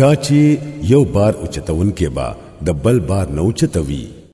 دا چې یو بار اوچتون کې با د بل بار نو چتوي